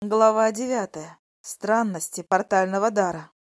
Глава девятая. Странности портального дара.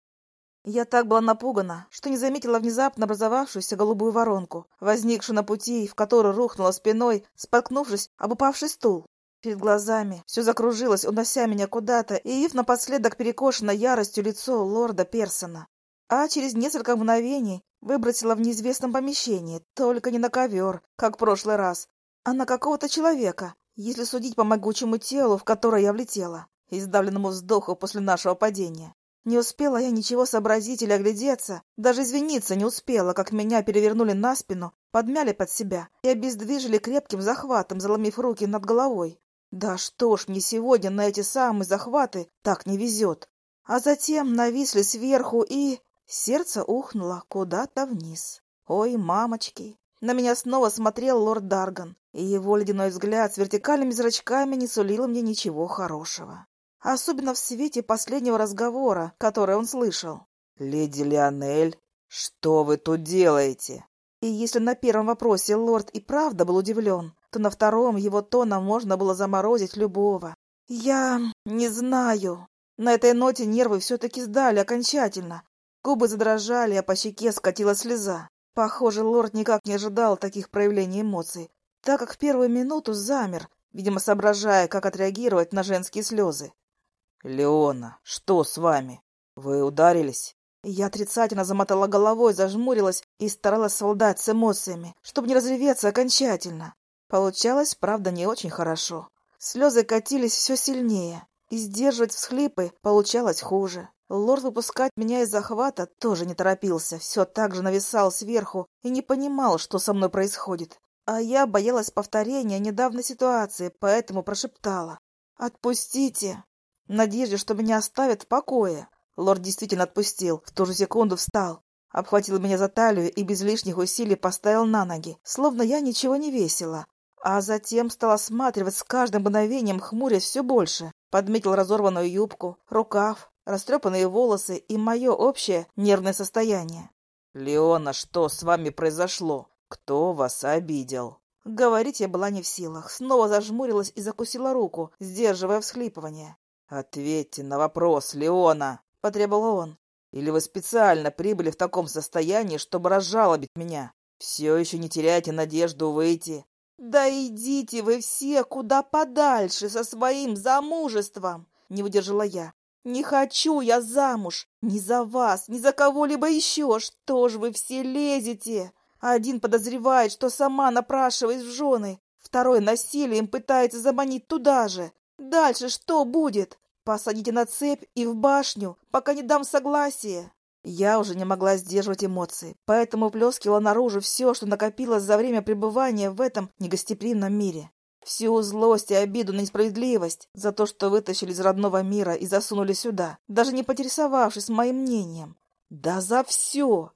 Я так была напугана, что не заметила внезапно образовавшуюся голубую воронку, возникшую на пути, в которую рухнула спиной, споткнувшись об упавший стул. Перед глазами все закружилось, унося меня куда-то, и ив напоследок перекошено яростью лицо лорда Персона. А через несколько мгновений выбросила в неизвестном помещении, только не на ковер, как в прошлый раз, а на какого-то человека, если судить по могучему телу, в которое я влетела, и сдавленному вздоху после нашего падения. Не успела я ничего сообразить или оглядеться, даже извиниться не успела, как меня перевернули на спину, подмяли под себя и обездвижили крепким захватом, заломив руки над головой. Да что ж мне сегодня на эти самые захваты так не везет. А затем нависли сверху и... Сердце ухнуло куда-то вниз. Ой, мамочки! На меня снова смотрел лорд Дарган, и его ледяной взгляд с вертикальными зрачками не сулил мне ничего хорошего. Особенно в свете последнего разговора, который он слышал. «Леди Леонель, что вы тут делаете?» И если на первом вопросе лорд и правда был удивлен, то на втором его тоном можно было заморозить любого. «Я не знаю». На этой ноте нервы все-таки сдали окончательно. Губы задрожали, а по щеке скатила слеза. Похоже, лорд никак не ожидал таких проявлений эмоций, так как в первую минуту замер, видимо, соображая, как отреагировать на женские слезы. «Леона, что с вами? Вы ударились?» Я отрицательно замотала головой, зажмурилась и старалась солдать с эмоциями, чтобы не разреветься окончательно. Получалось, правда, не очень хорошо. Слезы катились все сильнее, и сдерживать всхлипы получалось хуже. Лорд выпускать меня из захвата тоже не торопился, все так же нависал сверху и не понимал, что со мной происходит. А я боялась повторения недавней ситуации, поэтому прошептала. «Отпустите!» В надежде, что меня оставят в покое. Лорд действительно отпустил, в ту же секунду встал, обхватил меня за талию и без лишних усилий поставил на ноги, словно я ничего не весила. А затем стал осматривать с каждым мгновением, хмурясь все больше. Подметил разорванную юбку, рукав, растрепанные волосы и мое общее нервное состояние. «Леона, что с вами произошло? Кто вас обидел?» Говорить я была не в силах. Снова зажмурилась и закусила руку, сдерживая всхлипывание. «Ответьте на вопрос, Леона!» — потребовал он. «Или вы специально прибыли в таком состоянии, чтобы разжалобить меня? Все еще не теряйте надежду выйти?» «Да идите вы все куда подальше со своим замужеством!» — не выдержала я. «Не хочу я замуж! Ни за вас, ни за кого-либо еще! Что ж вы все лезете? Один подозревает, что сама напрашиваясь в жены, второй насилием пытается заманить туда же. Дальше что будет? Посадите на цепь и в башню, пока не дам согласия!» Я уже не могла сдерживать эмоции, поэтому плескивала наружу все, что накопилось за время пребывания в этом негостеприимном мире. Всю злость и обиду на несправедливость за то, что вытащили из родного мира и засунули сюда, даже не поинтересовавшись моим мнением. Да за все! —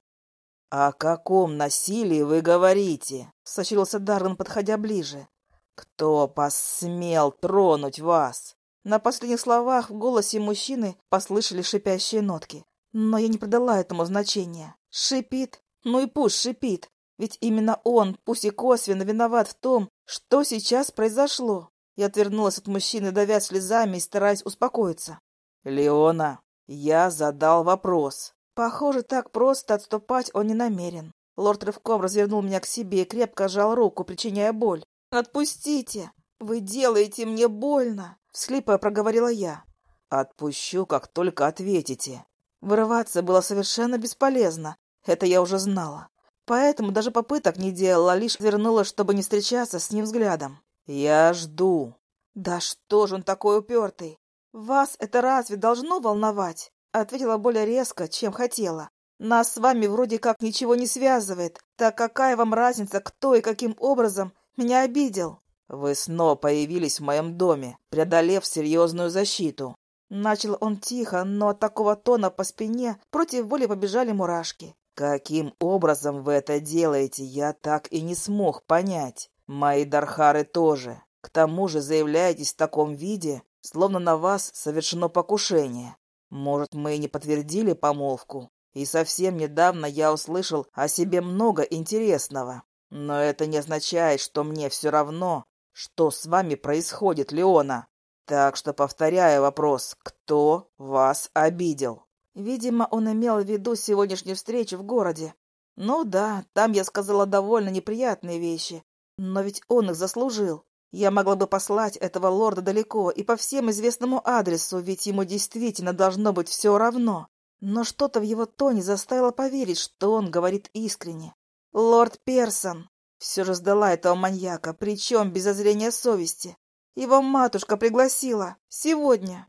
О каком насилии вы говорите? — сочился Дарвин, подходя ближе. — Кто посмел тронуть вас? На последних словах в голосе мужчины послышали шипящие нотки. Но я не придала этому значения. Шипит? Ну и пусть шипит. Ведь именно он, пусть и косвенно, виноват в том, что сейчас произошло. Я отвернулась от мужчины, давя слезами и стараясь успокоиться. «Леона, я задал вопрос». Похоже, так просто отступать он не намерен. Лорд рывком развернул меня к себе и крепко сжал руку, причиняя боль. «Отпустите! Вы делаете мне больно!» Вслипая проговорила я. «Отпущу, как только ответите». Вырываться было совершенно бесполезно. Это я уже знала. Поэтому даже попыток не делала, лишь вернула, чтобы не встречаться с ним взглядом. «Я жду». «Да что же он такой упертый? Вас это разве должно волновать?» Ответила более резко, чем хотела. «Нас с вами вроде как ничего не связывает. Так какая вам разница, кто и каким образом меня обидел?» «Вы снова появились в моем доме, преодолев серьезную защиту». Начал он тихо, но от такого тона по спине против воли побежали мурашки. Каким образом вы это делаете, я так и не смог понять. Мои дархары тоже. К тому же заявляетесь в таком виде, словно на вас совершено покушение. Может, мы и не подтвердили помолвку, и совсем недавно я услышал о себе много интересного. Но это не означает, что мне все равно, что с вами происходит, Леона. Так что повторяю вопрос, кто вас обидел? Видимо, он имел в виду сегодняшнюю встречу в городе. Ну да, там я сказала довольно неприятные вещи, но ведь он их заслужил. Я могла бы послать этого лорда далеко и по всем известному адресу, ведь ему действительно должно быть все равно. Но что-то в его тоне заставило поверить, что он говорит искренне. «Лорд Персон!» Все же сдала этого маньяка, причем без озрения совести. Его матушка пригласила. Сегодня.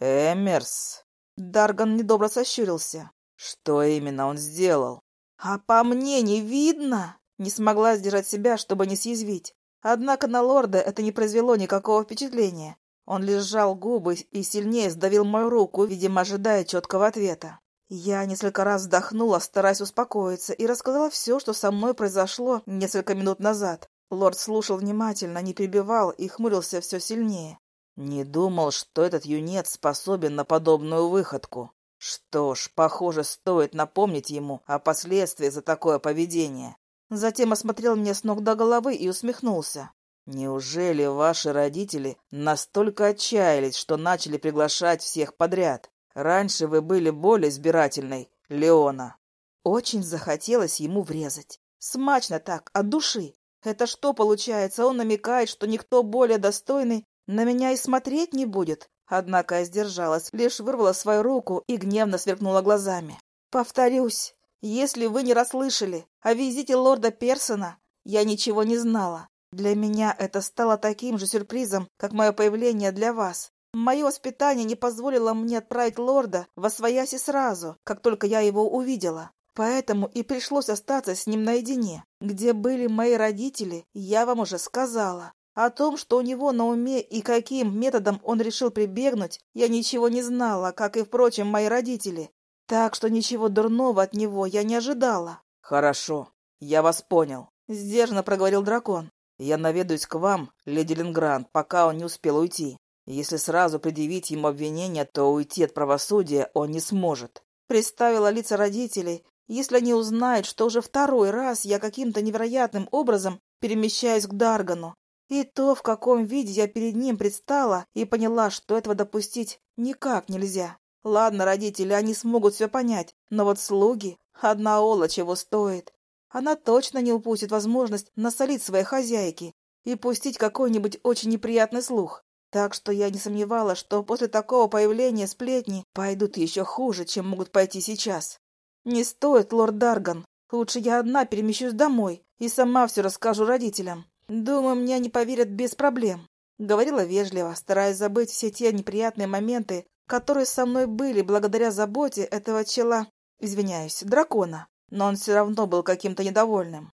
Эмерс. Дарган недобро сощурился. Что именно он сделал? А по мне не видно. Не смогла сдержать себя, чтобы не съязвить. Однако на лорда это не произвело никакого впечатления. Он лишь сжал губы и сильнее сдавил мою руку, видимо, ожидая четкого ответа. Я несколько раз вздохнула, стараясь успокоиться, и рассказала все, что со мной произошло несколько минут назад. Лорд слушал внимательно, не перебивал и хмурился все сильнее. «Не думал, что этот юнец способен на подобную выходку. Что ж, похоже, стоит напомнить ему о последствиях за такое поведение. Затем осмотрел меня с ног до головы и усмехнулся. «Неужели ваши родители настолько отчаялись, что начали приглашать всех подряд? Раньше вы были более избирательной, Леона». Очень захотелось ему врезать. Смачно так, от души. Это что получается? Он намекает, что никто более достойный на меня и смотреть не будет. Однако я сдержалась, лишь вырвала свою руку и гневно сверкнула глазами. Повторюсь, если вы не расслышали о визите лорда Персона, я ничего не знала. Для меня это стало таким же сюрпризом, как мое появление для вас. Мое воспитание не позволило мне отправить лорда во свояси сразу, как только я его увидела. Поэтому и пришлось остаться с ним наедине. Где были мои родители, я вам уже сказала. О том, что у него на уме и каким методом он решил прибегнуть, я ничего не знала, как и, впрочем, мои родители. Так что ничего дурного от него я не ожидала. Хорошо, я вас понял, сдержанно проговорил дракон. Я наведаюсь к вам, леди Лингранд, пока он не успел уйти. Если сразу предъявить ему обвинение, то уйти от правосудия он не сможет. Представила лица родителей, если они узнают, что уже второй раз я каким-то невероятным образом перемещаюсь к Даргану. И то, в каком виде я перед ним предстала, и поняла, что этого допустить никак нельзя. Ладно, родители, они смогут все понять, но вот слуги, одна Ола чего стоит. Она точно не упустит возможность насолить своей хозяйке и пустить какой-нибудь очень неприятный слух. Так что я не сомневалась, что после такого появления сплетни пойдут еще хуже, чем могут пойти сейчас. Не стоит, лорд Дарган. Лучше я одна перемещусь домой и сама все расскажу родителям. Думаю, мне они поверят без проблем. Говорила вежливо, стараясь забыть все те неприятные моменты, которые со мной были благодаря заботе этого чела, извиняюсь, дракона, но он все равно был каким-то недовольным.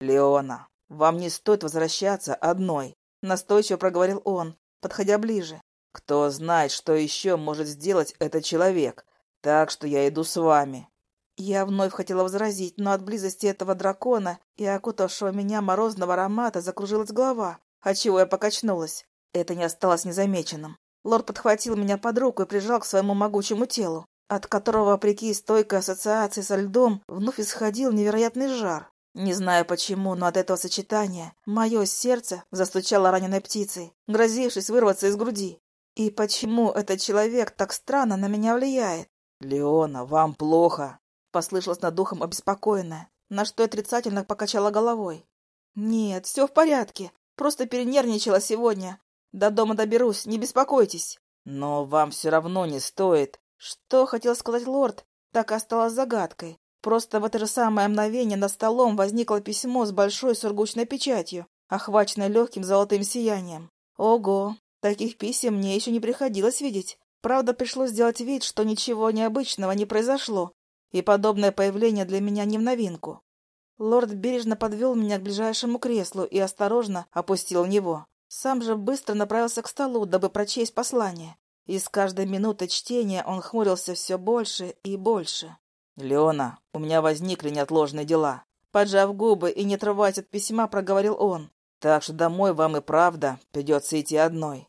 «Леона, вам не стоит возвращаться одной», — настойчиво проговорил он, подходя ближе. «Кто знает, что еще может сделать этот человек, так что я иду с вами». Я вновь хотела возразить, но от близости этого дракона и окутавшего меня морозного аромата закружилась голова, отчего я покачнулась. Это не осталось незамеченным. Лорд подхватил меня под руку и прижал к своему могучему телу, от которого, вопреки стойкой ассоциации со льдом, вновь исходил невероятный жар. Не знаю почему, но от этого сочетания мое сердце застучало раненой птицей, грозившись вырваться из груди. И почему этот человек так странно на меня влияет? «Леона, вам плохо!» — послышалось над духом обеспокоенное, на что я отрицательно покачала головой. «Нет, все в порядке. Просто перенервничала сегодня. До дома доберусь, не беспокойтесь. Но вам все равно не стоит. Что хотел сказать лорд, так и осталось загадкой. Просто в это же самое мгновение над столом возникло письмо с большой сургучной печатью, охваченной легким золотым сиянием. Ого, таких писем мне еще не приходилось видеть. Правда, пришлось сделать вид, что ничего необычного не произошло, и подобное появление для меня не в новинку. Лорд бережно подвел меня к ближайшему креслу и осторожно опустил в него. Сам же быстро направился к столу, дабы прочесть послание. И с каждой минутой чтения он хмурился все больше и больше. «Леона, у меня возникли неотложные дела». Поджав губы и не отрываясь от письма, проговорил он. «Так что домой вам и правда придется идти одной».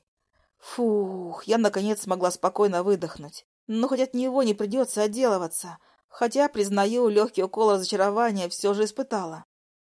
Фух, я наконец смогла спокойно выдохнуть. Но хоть от него не придется отделываться. Хотя, признаю, легкий укол разочарования все же испытала.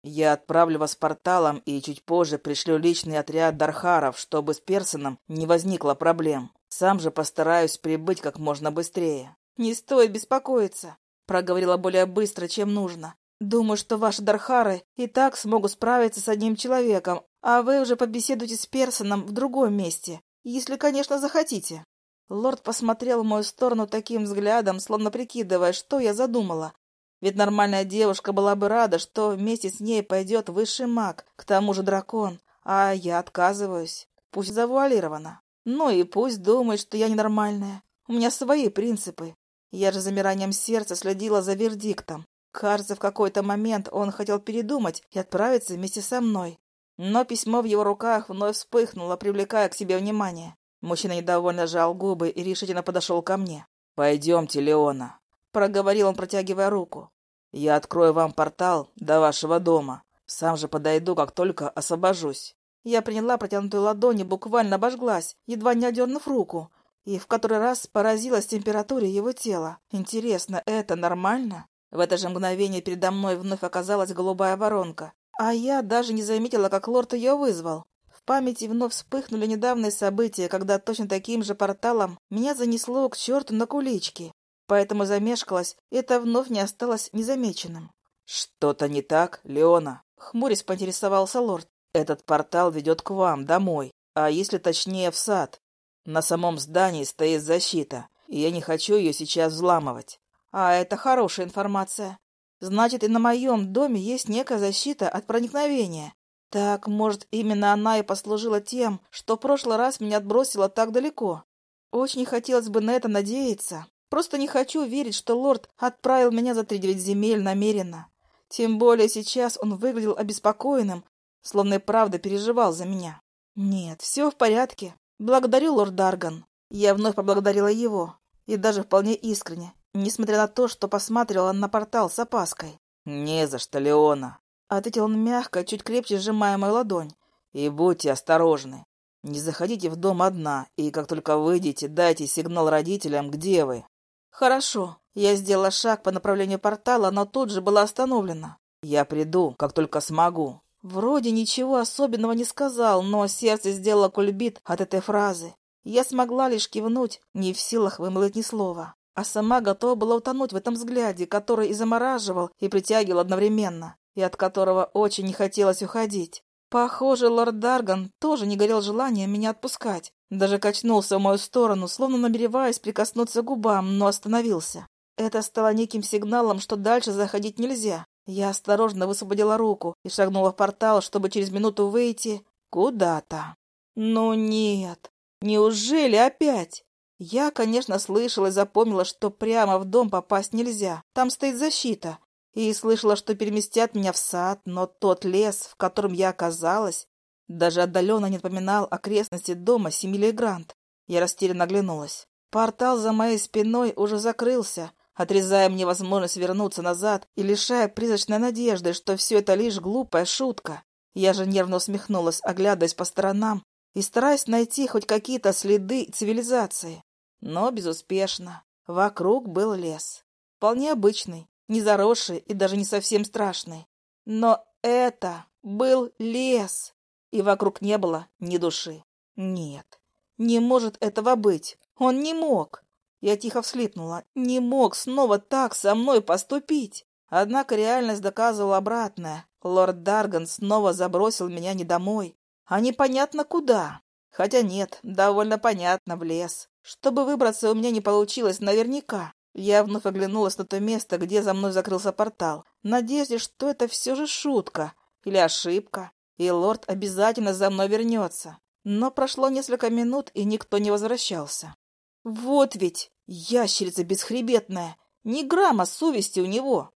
Я отправлю вас порталом и чуть позже пришлю личный отряд Дархаров, чтобы с Персоном не возникло проблем. Сам же постараюсь прибыть как можно быстрее. Не стоит беспокоиться, проговорила более быстро, чем нужно. Думаю, что ваши Дархары и так смогут справиться с одним человеком, а вы уже побеседуете с Персоном в другом месте, если, конечно, захотите. Лорд посмотрел в мою сторону таким взглядом, словно прикидывая, что я задумала, ведь нормальная девушка была бы рада, что вместе с ней пойдет высший маг, к тому же дракон, а я отказываюсь, пусть завуалировано. Ну и пусть думает, что я ненормальная. У меня свои принципы. Я же замиранием сердца следила за вердиктом. Кажется, в какой-то момент он хотел передумать и отправиться вместе со мной. Но письмо в его руках вновь вспыхнуло, привлекая к себе внимание. Мужчина недовольно сжал губы и решительно подошел ко мне. «Пойдемте, Леона», — проговорил он, протягивая руку. Я открою вам портал до вашего дома. Сам же подойду, как только освобожусь. Я приняла протянутую ладонь и буквально обожглась, едва не одернув руку, и в который раз поразилась температуре его тела. Интересно, это нормально? В это же мгновение передо мной вновь оказалась голубая воронка, а я даже не заметила, как лорд ее вызвал. В памяти вновь вспыхнули недавние события, когда точно таким же порталом меня занесло к черту на кулички поэтому замешкалась, и это вновь не осталось незамеченным. «Что-то не так, Леона?» — хмурясь поинтересовался лорд. «Этот портал ведет к вам, домой, а если точнее, в сад. На самом здании стоит защита, и я не хочу ее сейчас взламывать». «А это хорошая информация. Значит, и на моем доме есть некая защита от проникновения. Так, может, именно она и послужила тем, что в прошлый раз меня отбросила так далеко. Очень хотелось бы на это надеяться, Просто не хочу верить, что лорд отправил меня за три девять земель намеренно. Тем более сейчас он выглядел обеспокоенным, словно и правда переживал за меня. Нет, все в порядке. Благодарю, лорд Дарган. Я вновь поблагодарила его, и даже вполне искренне, несмотря на то, что посматривала на портал с опаской. «Не за что, Леона!» — ответил он мягко, чуть крепче сжимая мою ладонь. «И будьте осторожны. Не заходите в дом одна, и как только выйдете, дайте сигнал родителям, где вы. «Хорошо». Я сделала шаг по направлению портала, но тут же была остановлена. «Я приду, как только смогу». Вроде ничего особенного не сказал, но сердце сделало кульбит от этой фразы. Я смогла лишь кивнуть, не в силах вымолвить ни слова. А сама готова была утонуть в этом взгляде, который и замораживал, и притягивал одновременно, и от которого очень не хотелось уходить. Похоже, лорд Дарган тоже не горел желанием меня отпускать. Даже качнулся в мою сторону, словно намереваясь прикоснуться к губам, но остановился. Это стало неким сигналом, что дальше заходить нельзя. Я осторожно высвободила руку и шагнула в портал, чтобы через минуту выйти куда-то. Ну нет, неужели опять? Я, конечно, слышала и запомнила, что прямо в дом попасть нельзя. Там стоит защита. И слышала, что переместят меня в сад, но тот лес, в котором я оказалась, даже отдаленно не напоминал окрестности дома Семилии Грант. Я растерянно оглянулась. Портал за моей спиной уже закрылся, отрезая мне возможность вернуться назад и лишая призрачной надежды, что все это лишь глупая шутка. Я же нервно усмехнулась, оглядываясь по сторонам и стараясь найти хоть какие-то следы цивилизации. Но безуспешно. Вокруг был лес. Вполне обычный, не заросший и даже не совсем страшный. Но это был лес и вокруг не было ни души. Нет, не может этого быть. Он не мог. Я тихо вслипнула. Не мог снова так со мной поступить. Однако реальность доказывала обратное. Лорд Дарган снова забросил меня не домой, а непонятно куда. Хотя нет, довольно понятно, в лес. Чтобы выбраться у меня не получилось наверняка. Я вновь оглянулась на то место, где за мной закрылся портал, в надежде, что это все же шутка или ошибка и лорд обязательно за мной вернется. Но прошло несколько минут, и никто не возвращался. Вот ведь ящерица бесхребетная, ни грамма совести у него.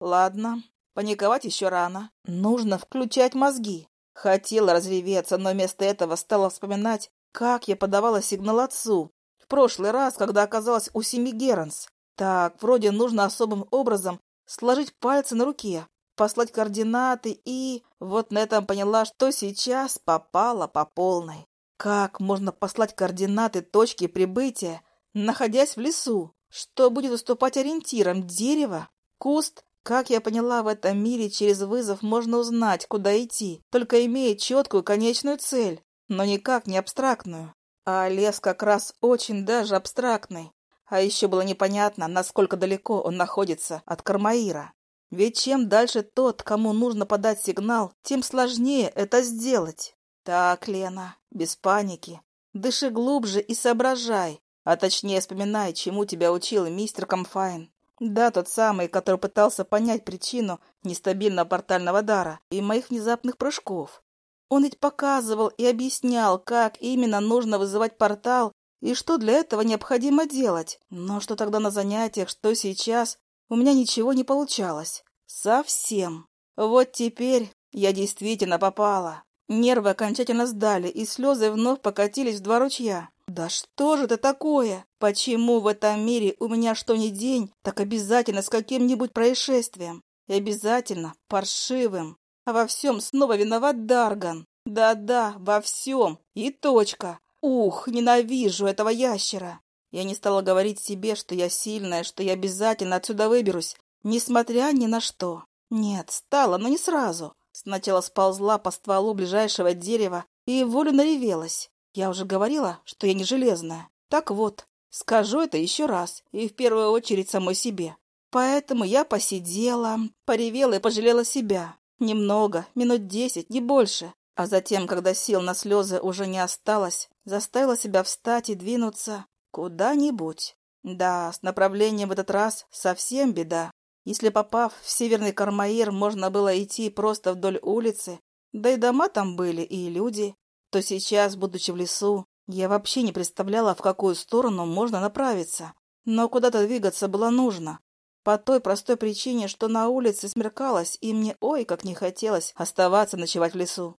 Ладно, паниковать еще рано. Нужно включать мозги. Хотела разреветься, но вместо этого стала вспоминать, как я подавала сигнал отцу. В прошлый раз, когда оказалась у семьи Геренс. Так, вроде нужно особым образом сложить пальцы на руке, послать координаты и... Вот на этом поняла, что сейчас попала по полной. Как можно послать координаты точки прибытия, находясь в лесу? Что будет уступать ориентирам? Дерево? Куст? Как я поняла, в этом мире через вызов можно узнать, куда идти, только имея четкую конечную цель, но никак не абстрактную. А лес как раз очень даже абстрактный. А еще было непонятно, насколько далеко он находится от Кармаира. Ведь чем дальше тот, кому нужно подать сигнал, тем сложнее это сделать. Так, Лена, без паники. Дыши глубже и соображай, а точнее вспоминай, чему тебя учил мистер Камфайн. Да, тот самый, который пытался понять причину нестабильного портального дара и моих внезапных прыжков. Он ведь показывал и объяснял, как именно нужно вызывать портал и что для этого необходимо делать. Но что тогда на занятиях, что сейчас, у меня ничего не получалось. Совсем. Вот теперь я действительно попала. Нервы окончательно сдали, и слезы вновь покатились в два ручья. Да что же это такое? Почему в этом мире у меня что ни день, так обязательно с каким-нибудь происшествием? И обязательно паршивым. А во всем снова виноват Дарган. Да-да, во всем. И точка. Ух, ненавижу этого ящера. Я не стала говорить себе, что я сильная, что я обязательно отсюда выберусь, несмотря ни на что. Нет, стала, но не сразу. Сначала сползла по стволу ближайшего дерева и волю наревелась. Я уже говорила, что я не железная. Так вот, скажу это еще раз, и в первую очередь самой себе. Поэтому я посидела, поревела и пожалела себя. Немного, минут десять, не больше. А затем, когда сил на слезы уже не осталось, заставила себя встать и двинуться куда-нибудь. Да, с направлением в этот раз совсем беда. Если попав в северный Кармаир, можно было идти просто вдоль улицы, да и дома там были, и люди, то сейчас, будучи в лесу, я вообще не представляла, в какую сторону можно направиться. Но куда-то двигаться было нужно. По той простой причине, что на улице смеркалось, и мне ой, как не хотелось оставаться ночевать в лесу.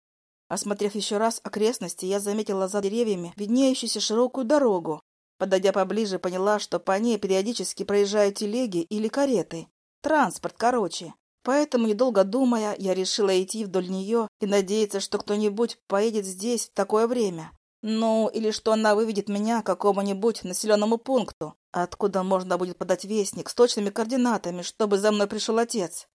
Осмотрев еще раз окрестности, я заметила за деревьями виднеющуюся широкую дорогу. Подойдя поближе, поняла, что по ней периодически проезжают телеги или кареты. Транспорт, короче. Поэтому, недолго думая, я решила идти вдоль нее и надеяться, что кто-нибудь поедет здесь в такое время. Ну, или что она выведет меня к какому-нибудь населенному пункту, откуда можно будет подать вестник с точными координатами, чтобы за мной пришел отец.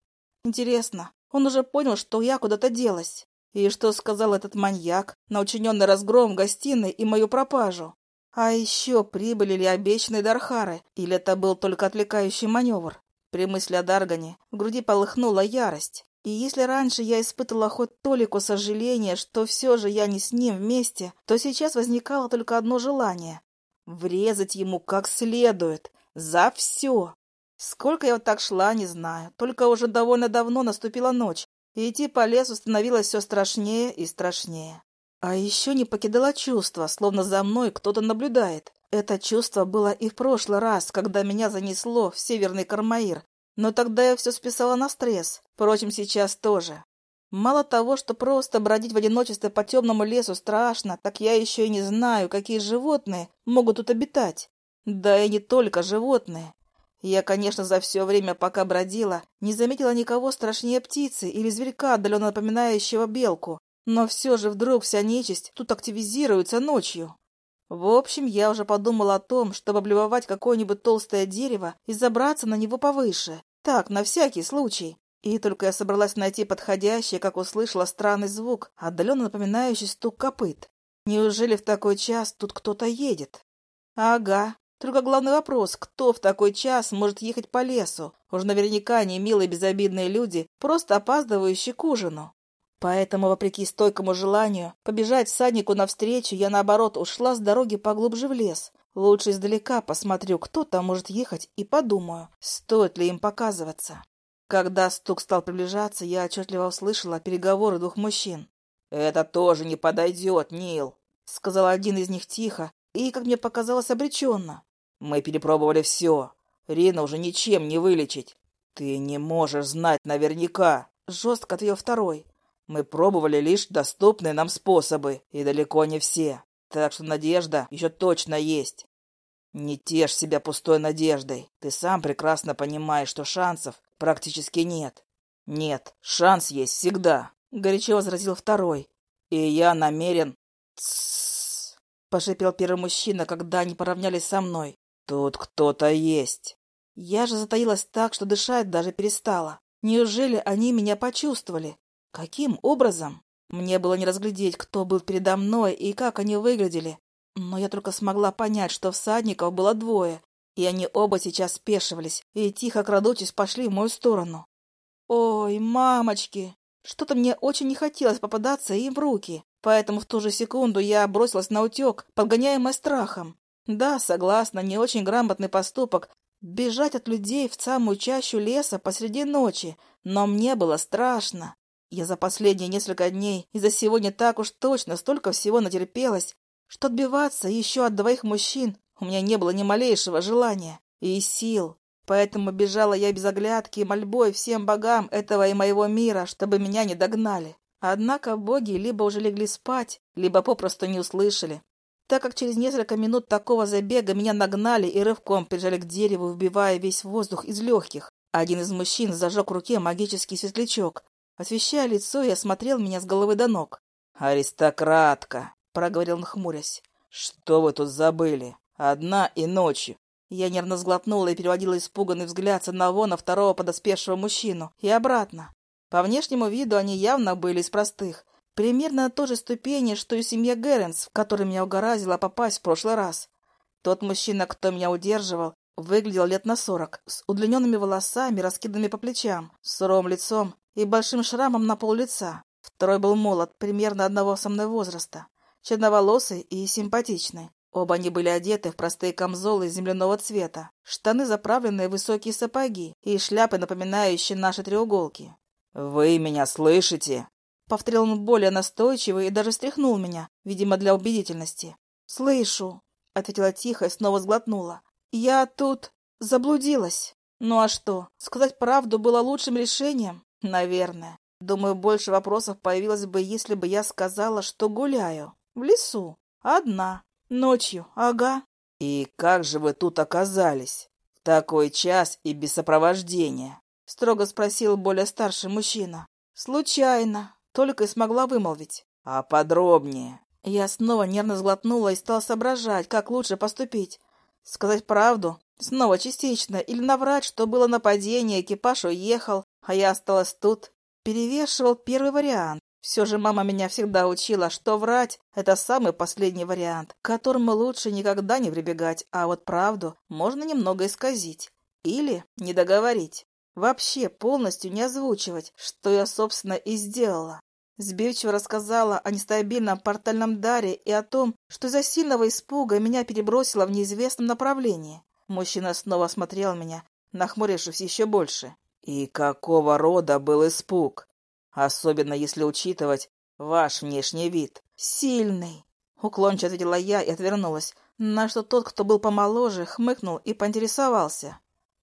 Интересно, он уже понял, что я куда-то делась. И что сказал этот маньяк на учиненный разгром в гостиной и мою пропажу? А еще прибыли ли обещанные Дархары, или это был только отвлекающий маневр? При мысли о Даргане в груди полыхнула ярость. И если раньше я испытывала хоть толику сожаления, что все же я не с ним вместе, то сейчас возникало только одно желание — врезать ему как следует, за все. Сколько я вот так шла, не знаю, только уже довольно давно наступила ночь, и идти по лесу становилось все страшнее и страшнее. А еще не покидало чувство, словно за мной кто-то наблюдает. Это чувство было и в прошлый раз, когда меня занесло в Северный Кармаир, но тогда я все списала на стресс. Впрочем, сейчас тоже. Мало того, что просто бродить в одиночестве по темному лесу страшно, так я еще и не знаю, какие животные могут тут обитать. Да и не только животные. Я, конечно, за все время, пока бродила, не заметила никого страшнее птицы или зверька, отдаленно напоминающего белку. Но все же вдруг вся нечисть тут активизируется ночью. В общем, я уже подумала о том, чтобы облюбовать какое-нибудь толстое дерево и забраться на него повыше. Так, на всякий случай. И только я собралась найти подходящий, как услышала странный звук, отдаленно напоминающий стук копыт. Неужели в такой час тут кто-то едет? Ага. Только главный вопрос, кто в такой час может ехать по лесу? Уж наверняка не милые безобидные люди, просто опаздывающие к ужину. Поэтому, вопреки стойкому желанию побежать всаднику навстречу, я, наоборот, ушла с дороги поглубже в лес. Лучше издалека посмотрю, кто там может ехать, и подумаю, стоит ли им показываться. Когда стук стал приближаться, я отчетливо услышала переговоры двух мужчин. «Это тоже не подойдет, Нил», — сказал один из них тихо и, как мне показалось, обреченно. «Мы перепробовали все. Рина уже ничем не вылечить. Ты не можешь знать наверняка», — жестко ответил второй. Мы пробовали лишь доступные нам способы, и далеко не все. Так что надежда еще точно есть. Не тешь себя пустой надеждой. Ты сам прекрасно понимаешь, что шансов практически нет. Нет, шанс есть всегда, — горячо возразил второй. И я намерен... Тссс, — пошипел первый мужчина, когда они поравнялись со мной. Тут кто-то есть. Я же затаилась так, что дышать даже перестала. Неужели они меня почувствовали? Каким образом? Мне было не разглядеть, кто был передо мной и как они выглядели. Но я только смогла понять, что всадников было двое, и они оба сейчас спешивались и, тихо крадучись, пошли в мою сторону. Ой, мамочки! Что-то мне очень не хотелось попадаться им в руки, поэтому в ту же секунду я бросилась на утек, подгоняемая страхом. Да, согласна, не очень грамотный поступок бежать от людей в самую чащу леса посреди ночи, но мне было страшно. Я за последние несколько дней и за сегодня так уж точно столько всего натерпелась, что отбиваться еще от двоих мужчин у меня не было ни малейшего желания и сил. Поэтому бежала я без оглядки и мольбой всем богам этого и моего мира, чтобы меня не догнали. Однако боги либо уже легли спать, либо попросту не услышали, так как через несколько минут такого забега меня нагнали и рывком прижали к дереву, вбивая весь воздух из легких. Один из мужчин зажег в руке магический светлячок, освещая лицо и осмотрел меня с головы до ног. «Аристократка!» — проговорил он, хмурясь. «Что вы тут забыли? Одна и ночью. Я нервно сглотнула и переводила испуганный взгляд с одного на второго подоспевшего мужчину и обратно. По внешнему виду они явно были из простых. Примерно на той же ступени, что и семья Геренс, в которой меня угораздило попасть в прошлый раз. Тот мужчина, кто меня удерживал, выглядел лет на сорок, с удлиненными волосами, раскиданными по плечам, с суровым лицом и большим шрамом на пол лица. Второй был молод, примерно одного со мной возраста, черноволосый и симпатичный. Оба они были одеты в простые камзолы земляного цвета, штаны заправленные в высокие сапоги и шляпы, напоминающие наши треуголки. «Вы меня слышите?» Повторил он более настойчиво и даже стряхнул меня, видимо, для убедительности. «Слышу», — ответила тихо и снова сглотнула. «Я тут заблудилась. Ну а что, сказать правду было лучшим решением? Наверное. Думаю, больше вопросов появилось бы, если бы я сказала, что гуляю. В лесу. Одна. Ночью, ага. И как же вы тут оказались? В такой час и без сопровождения? Строго спросил более старший мужчина. Случайно. Только и смогла вымолвить. А подробнее? Я снова нервно сглотнула и стала соображать, как лучше поступить. Сказать правду? Снова частично. Или наврать, что было нападение, экипаж уехал, а я осталась тут. Перевешивал первый вариант. Все же мама меня всегда учила, что врать – это самый последний вариант, к которому лучше никогда не прибегать, а вот правду можно немного исказить. Или не договорить. Вообще полностью не озвучивать, что я, собственно, и сделала. Сбивчиво рассказала о нестабильном портальном даре и о том, что из-за сильного испуга меня перебросило в неизвестном направлении. Мужчина снова смотрел меня, нахмурившись еще больше. «И какого рода был испуг?» Особенно если учитывать ваш внешний вид. Сильный. Уклончиво ответила я и отвернулась, на что тот, кто был помоложе, хмыкнул и поинтересовался.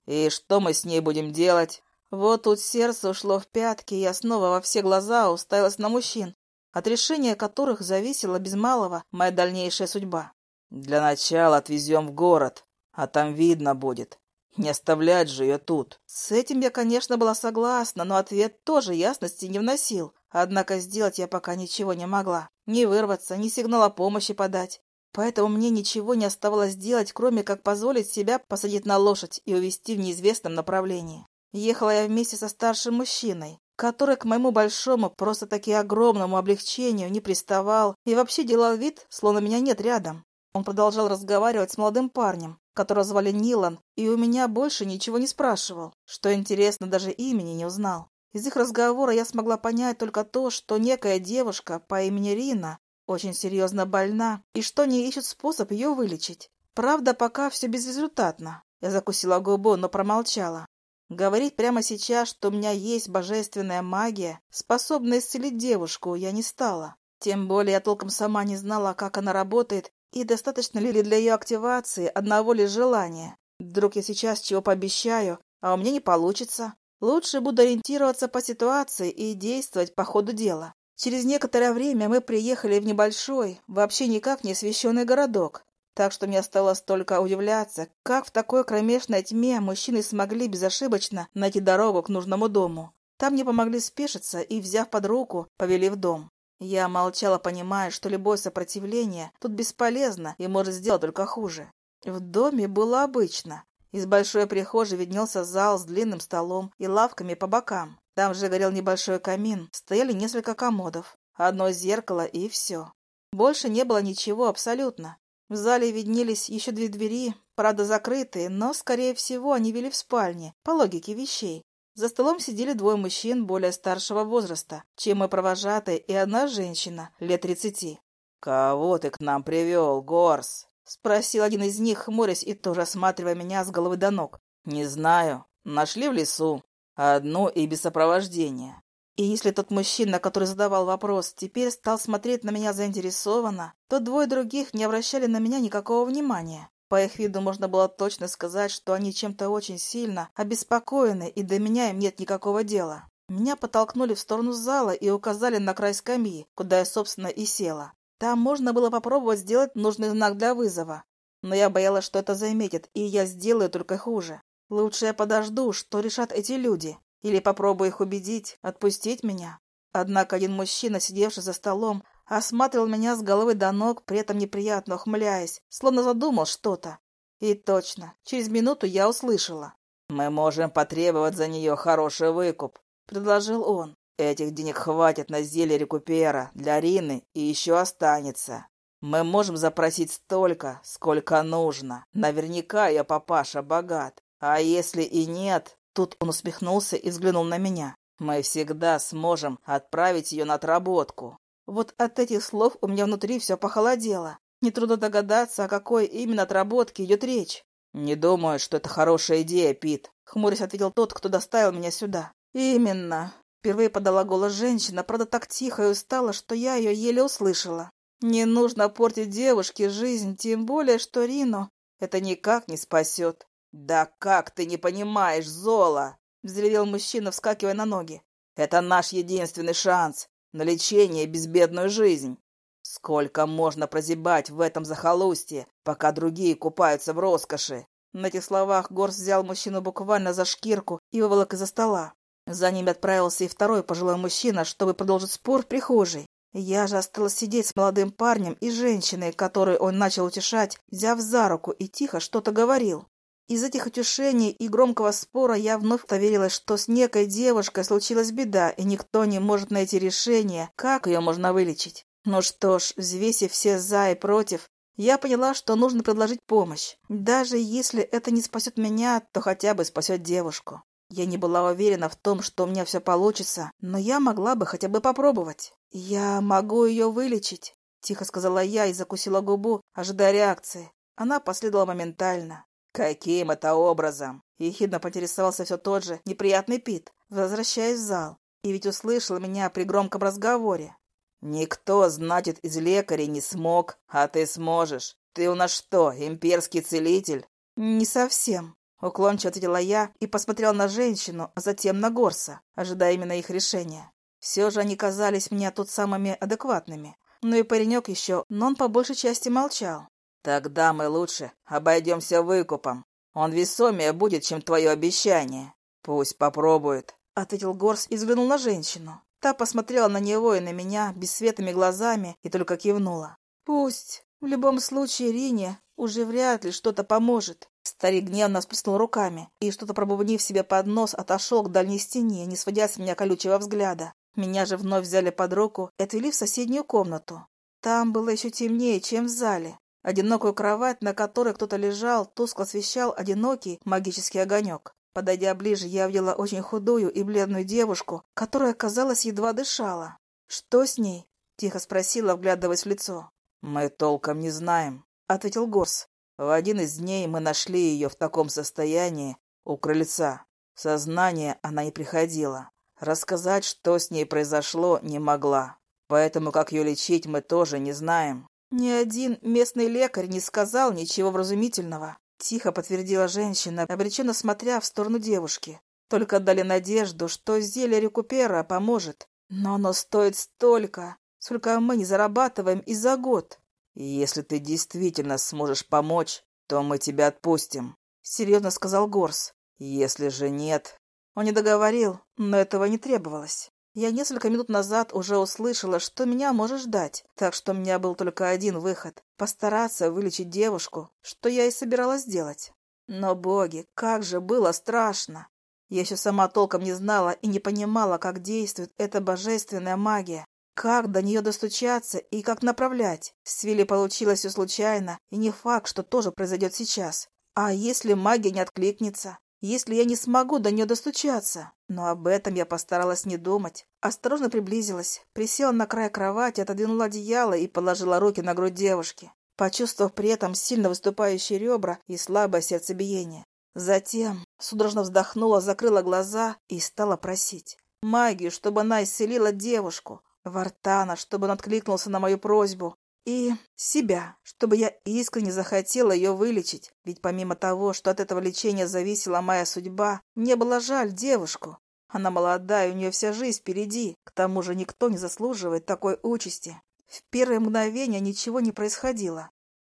«И что мы с ней будем делать?» Вот тут сердце ушло в пятки, и я снова во все глаза уставилась на мужчин, от решения которых зависела без малого моя дальнейшая судьба. «Для начала отвезем в город, а там видно будет. Не оставлять же ее тут. С этим я, конечно, была согласна, но ответ тоже ясности не вносил. Однако сделать я пока ничего не могла. Ни вырваться, ни сигнала помощи подать. Поэтому мне ничего не оставалось делать, кроме как позволить себя посадить на лошадь и увезти в неизвестном направлении. Ехала я вместе со старшим мужчиной, который к моему большому, просто-таки огромному облегчению не приставал и вообще делал вид, словно меня нет рядом. Он продолжал разговаривать с молодым парнем, которого звали Нилан, и у меня больше ничего не спрашивал. Что интересно, даже имени не узнал. Из их разговора я смогла понять только то, что некая девушка по имени Рина очень серьезно больна, и что не ищут способ ее вылечить. Правда, пока все безрезультатно. Я закусила губу, но промолчала. Говорить прямо сейчас, что у меня есть божественная магия, способная исцелить девушку, я не стала. Тем более я толком сама не знала, как она работает и достаточно ли для ее активации одного лишь желания? Вдруг я сейчас чего пообещаю, а у меня не получится? Лучше буду ориентироваться по ситуации и действовать по ходу дела. Через некоторое время мы приехали в небольшой, вообще никак не освещенный городок. Так что мне осталось только удивляться, как в такой кромешной тьме мужчины смогли безошибочно найти дорогу к нужному дому. Там мне помогли спешиться и, взяв под руку, повели в дом. Я молчала, понимая, что любое сопротивление тут бесполезно и может сделать только хуже. В доме было обычно. Из большой прихожей виднелся зал с длинным столом и лавками по бокам. Там же горел небольшой камин, стояли несколько комодов, одно зеркало и все. Больше не было ничего абсолютно. В зале виднелись еще две двери, правда закрытые, но, скорее всего, они вели в спальне, по логике вещей. За столом сидели двое мужчин более старшего возраста, чем мы провожатые, и одна женщина, лет тридцати. «Кого ты к нам привел, Горс?» — спросил один из них, хмурясь и тоже осматривая меня с головы до ног. «Не знаю. Нашли в лесу. Одно и без сопровождения. И если тот мужчина, который задавал вопрос, теперь стал смотреть на меня заинтересованно, то двое других не обращали на меня никакого внимания. По их виду можно было точно сказать, что они чем-то очень сильно обеспокоены, и до меня им нет никакого дела. Меня подтолкнули в сторону зала и указали на край скамьи, куда я, собственно, и села. Там можно было попробовать сделать нужный знак для вызова. Но я боялась, что это заметят, и я сделаю только хуже. Лучше я подожду, что решат эти люди, или попробую их убедить, отпустить меня. Однако один мужчина, сидевший за столом, осматривал меня с головы до ног, при этом неприятно ухмыляясь, словно задумал что-то. И точно, через минуту я услышала. «Мы можем потребовать за нее хороший выкуп», — предложил он. «Этих денег хватит на зелье рекупера для Рины и еще останется. Мы можем запросить столько, сколько нужно. Наверняка ее папаша богат. А если и нет, тут он усмехнулся и взглянул на меня. Мы всегда сможем отправить ее на отработку. Вот от этих слов у меня внутри все похолодело. Нетрудно догадаться, о какой именно отработке идет речь. «Не думаю, что это хорошая идея, Пит», — хмурясь ответил тот, кто доставил меня сюда. «Именно». Впервые подала голос женщина, правда так тихо и устала, что я ее еле услышала. «Не нужно портить девушке жизнь, тем более, что Рину это никак не спасет. «Да как ты не понимаешь, Зола?» — взревел мужчина, вскакивая на ноги. «Это наш единственный шанс на лечение и безбедную жизнь. Сколько можно прозябать в этом захолустье, пока другие купаются в роскоши?» На этих словах Горс взял мужчину буквально за шкирку и выволок из-за стола. За ними отправился и второй пожилой мужчина, чтобы продолжить спор в прихожей. Я же осталась сидеть с молодым парнем и женщиной, которую он начал утешать, взяв за руку и тихо что-то говорил. Из этих утешений и громкого спора я вновь поверила, что с некой девушкой случилась беда, и никто не может найти решение, как ее можно вылечить. Ну что ж, взвесив все «за» и «против», я поняла, что нужно предложить помощь. Даже если это не спасет меня, то хотя бы спасет девушку. Я не была уверена в том, что у меня все получится, но я могла бы хотя бы попробовать. «Я могу ее вылечить», — тихо сказала я и закусила губу, ожидая реакции. Она последовала моментально. «Каким это образом?» — ехидно поинтересовался все тот же неприятный Пит, возвращаясь в зал. И ведь услышал меня при громком разговоре. «Никто, значит, из лекарей не смог, а ты сможешь. Ты у нас что, имперский целитель?» «Не совсем», — уклончиво ответила я и посмотрела на женщину, а затем на Горса, ожидая именно их решения. Все же они казались мне тут самыми адекватными. Ну и паренек еще, но он по большей части молчал. Тогда мы лучше обойдемся выкупом. Он весомее будет, чем твое обещание. Пусть попробует. — ответил Горс и взглянул на женщину. Та посмотрела на него и на меня бесцветными глазами и только кивнула. «Пусть. В любом случае Рине уже вряд ли что-то поможет». Старик гневно сплеснул руками и, что-то пробубнив себе под нос, отошел к дальней стене, не сводя с меня колючего взгляда. Меня же вновь взяли под руку и отвели в соседнюю комнату. Там было еще темнее, чем в зале. Одинокую кровать, на которой кто-то лежал, тускло освещал одинокий магический огонек. Подойдя ближе, я увидела очень худую и бледную девушку, которая, казалось, едва дышала. «Что с ней?» — тихо спросила, вглядываясь в лицо. «Мы толком не знаем», — ответил Горс. «В один из дней мы нашли ее в таком состоянии у крыльца. В сознание она не приходила. Рассказать, что с ней произошло, не могла. Поэтому, как ее лечить, мы тоже не знаем. «Ни один местный лекарь не сказал ничего вразумительного», — тихо подтвердила женщина, обреченно смотря в сторону девушки. «Только дали надежду, что зелье рекупера поможет. Но оно стоит столько, сколько мы не зарабатываем и за год». «Если ты действительно сможешь помочь, то мы тебя отпустим», — серьезно сказал Горс. «Если же нет...» Он не договорил, но этого не требовалось. Я несколько минут назад уже услышала, что меня может ждать, так что у меня был только один выход — постараться вылечить девушку, что я и собиралась сделать. Но, боги, как же было страшно! Я еще сама толком не знала и не понимала, как действует эта божественная магия. Как до нее достучаться и как направлять? С Вилли получилось все случайно, и не факт, что тоже произойдет сейчас. А если магия не откликнется? Если я не смогу до нее достучаться? Но об этом я постаралась не думать. Осторожно приблизилась, присела на край кровати, отодвинула одеяло и положила руки на грудь девушки, почувствовав при этом сильно выступающие ребра и слабое сердцебиение. Затем судорожно вздохнула, закрыла глаза и стала просить. Магию, чтобы она исцелила девушку, Вартана, чтобы он откликнулся на мою просьбу, и себя, чтобы я искренне захотела ее вылечить. Ведь помимо того, что от этого лечения зависела моя судьба, мне было жаль девушку. Она молодая, у нее вся жизнь впереди. К тому же никто не заслуживает такой участи. В первое мгновение ничего не происходило.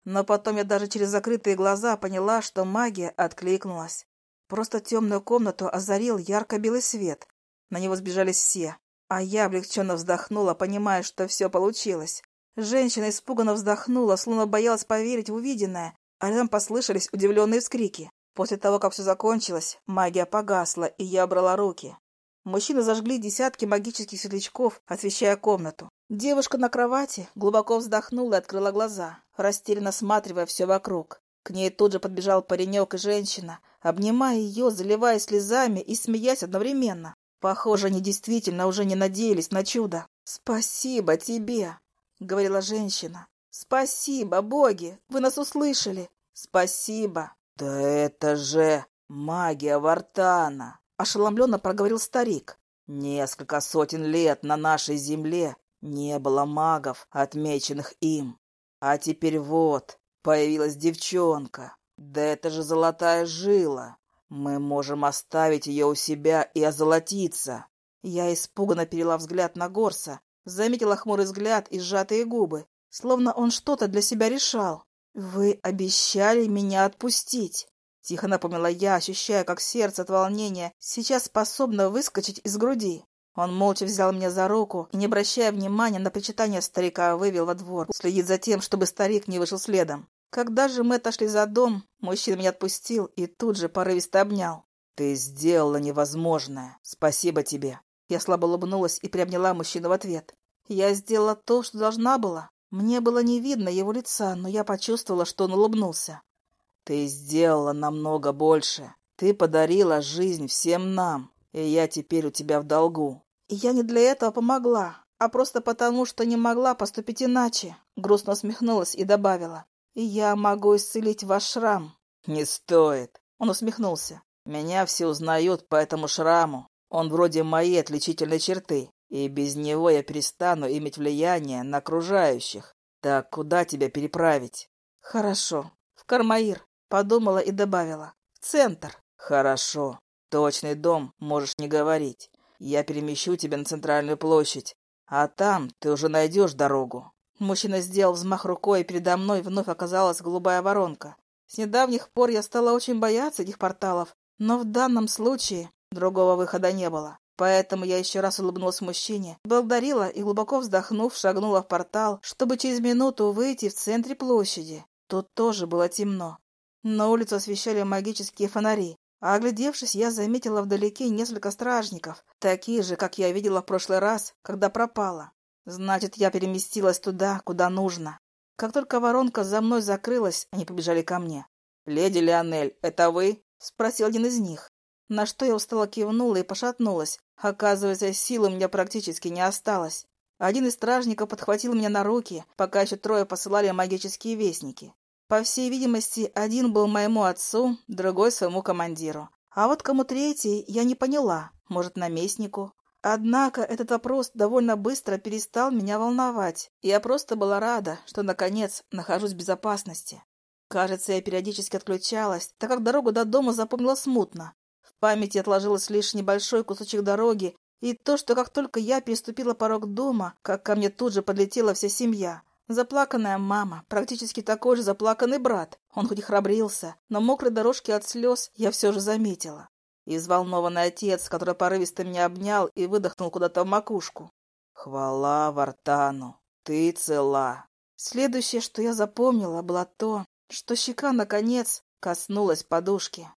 Но потом я даже через закрытые глаза поняла, что магия откликнулась. Просто темную комнату озарил ярко-белый свет. На него сбежались все. А я облегченно вздохнула, понимая, что все получилось. Женщина испуганно вздохнула, словно боялась поверить в увиденное, а рядом послышались удивленные вскрики. После того, как все закончилось, магия погасла, и я брала руки. Мужчины зажгли десятки магических светлячков, освещая комнату. Девушка на кровати глубоко вздохнула и открыла глаза, растерянно сматривая все вокруг. К ней тут же подбежал паренек и женщина, обнимая ее, заливая слезами и смеясь одновременно. Похоже, они действительно уже не надеялись на чудо. «Спасибо тебе!» — говорила женщина. «Спасибо, боги! Вы нас услышали! Спасибо!» «Да это же магия Вартана!» — ошеломленно проговорил старик. «Несколько сотен лет на нашей земле не было магов, отмеченных им. А теперь вот, появилась девчонка. Да это же золотая жила!» Мы можем оставить ее у себя и озолотиться. Я испуганно перела взгляд на Горса, заметила хмурый взгляд и сжатые губы, словно он что-то для себя решал. «Вы обещали меня отпустить!» Тихо напомнила я, ощущая, как сердце от волнения сейчас способно выскочить из груди. Он молча взял меня за руку и, не обращая внимания на причитание старика, вывел во двор, следить за тем, чтобы старик не вышел следом. Когда же мы отошли за дом, мужчина меня отпустил и тут же порывисто обнял. «Ты сделала невозможное. Спасибо тебе». Я слабо улыбнулась и приобняла мужчину в ответ. Я сделала то, что должна была. Мне было не видно его лица, но я почувствовала, что он улыбнулся. «Ты сделала намного больше. Ты подарила жизнь всем нам, и я теперь у тебя в долгу». Я не для этого помогла, а просто потому, что не могла поступить иначе. Грустно усмехнулась и добавила и я могу исцелить ваш шрам. Не стоит. Он усмехнулся. Меня все узнают по этому шраму. Он вроде моей отличительной черты, и без него я перестану иметь влияние на окружающих. Так куда тебя переправить? Хорошо. В Кармаир. Подумала и добавила. В центр. Хорошо. Точный дом можешь не говорить. Я перемещу тебя на центральную площадь, а там ты уже найдешь дорогу. Мужчина сделал взмах рукой, и передо мной вновь оказалась голубая воронка. С недавних пор я стала очень бояться этих порталов, но в данном случае другого выхода не было. Поэтому я еще раз улыбнулась мужчине, благодарила и, глубоко вздохнув, шагнула в портал, чтобы через минуту выйти в центре площади. Тут тоже было темно. На улицу освещали магические фонари. А оглядевшись, я заметила вдалеке несколько стражников, такие же, как я видела в прошлый раз, когда пропала. Значит, я переместилась туда, куда нужно. Как только воронка за мной закрылась, они побежали ко мне. «Леди Леонель, это вы?» — спросил один из них. На что я устало кивнула и пошатнулась. Оказывается, сил у меня практически не осталось. Один из стражников подхватил меня на руки, пока еще трое посылали магические вестники. По всей видимости, один был моему отцу, другой своему командиру. А вот кому третий, я не поняла. Может, наместнику? Однако этот вопрос довольно быстро перестал меня волновать. Я просто была рада, что, наконец, нахожусь в безопасности. Кажется, я периодически отключалась, так как дорогу до дома запомнила смутно. В памяти отложилось лишь небольшой кусочек дороги и то, что как только я переступила порог дома, как ко мне тут же подлетела вся семья. Заплаканная мама, практически такой же заплаканный брат. Он хоть и храбрился, но мокрой дорожки от слез я все же заметила и взволнованный отец, который порывисто меня обнял и выдохнул куда-то в макушку. «Хвала Вартану! Ты цела!» Следующее, что я запомнила, было то, что щека, наконец, Коснулась подушки.